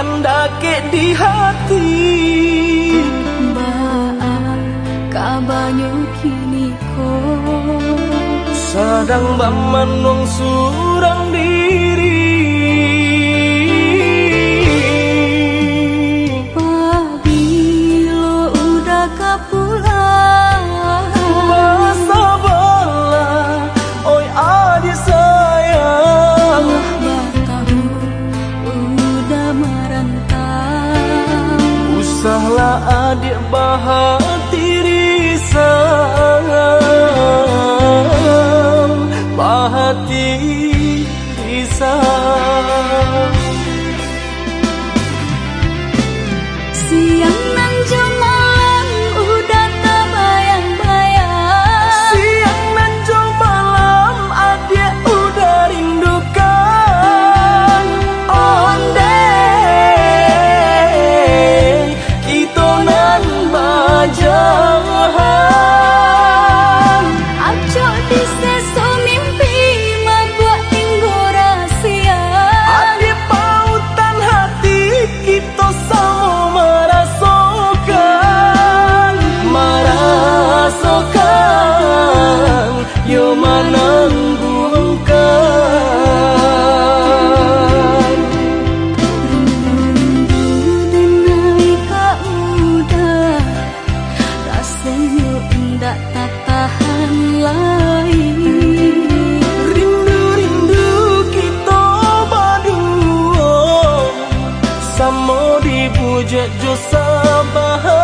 ngandake di hati. Mbaan kabanyo kini ko Sadang baman surang di Sejak jo sabahan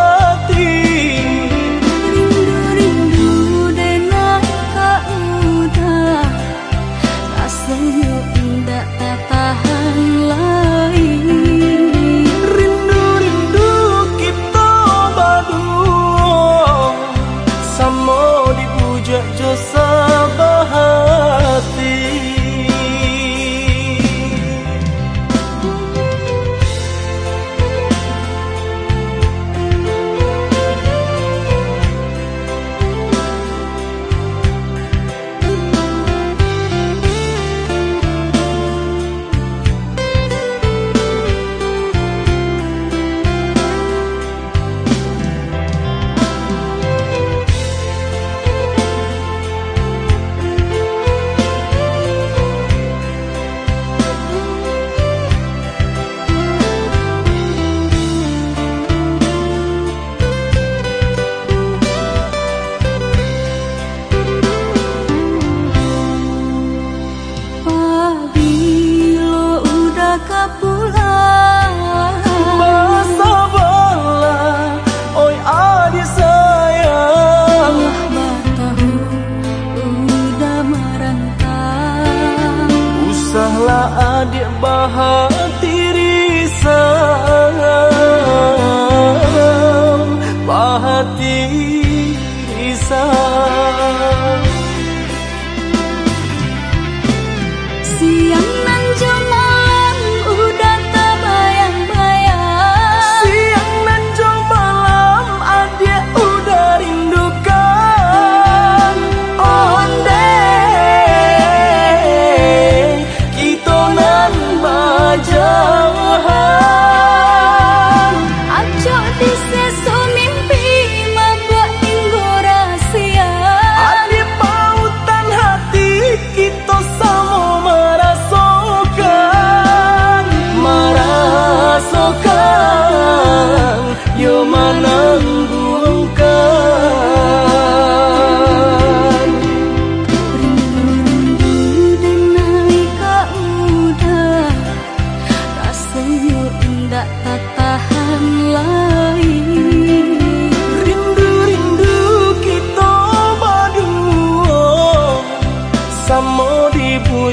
Janganlah adik bahagia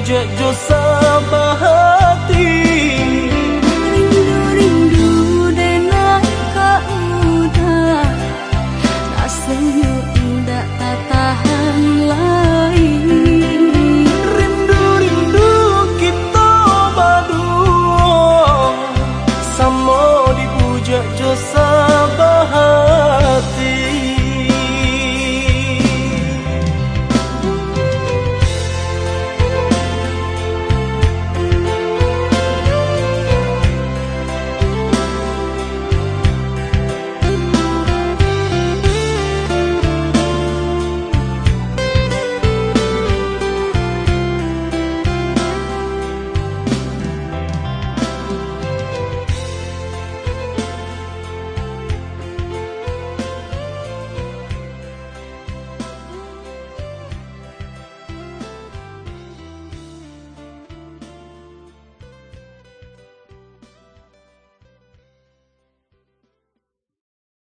jejo sama hati. Rindu-rindu dengan kau ke udah Tak senyum indah tak tahan lagi Rindu-rindu kita berdua. Sama di jejo sama